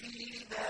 فِينَا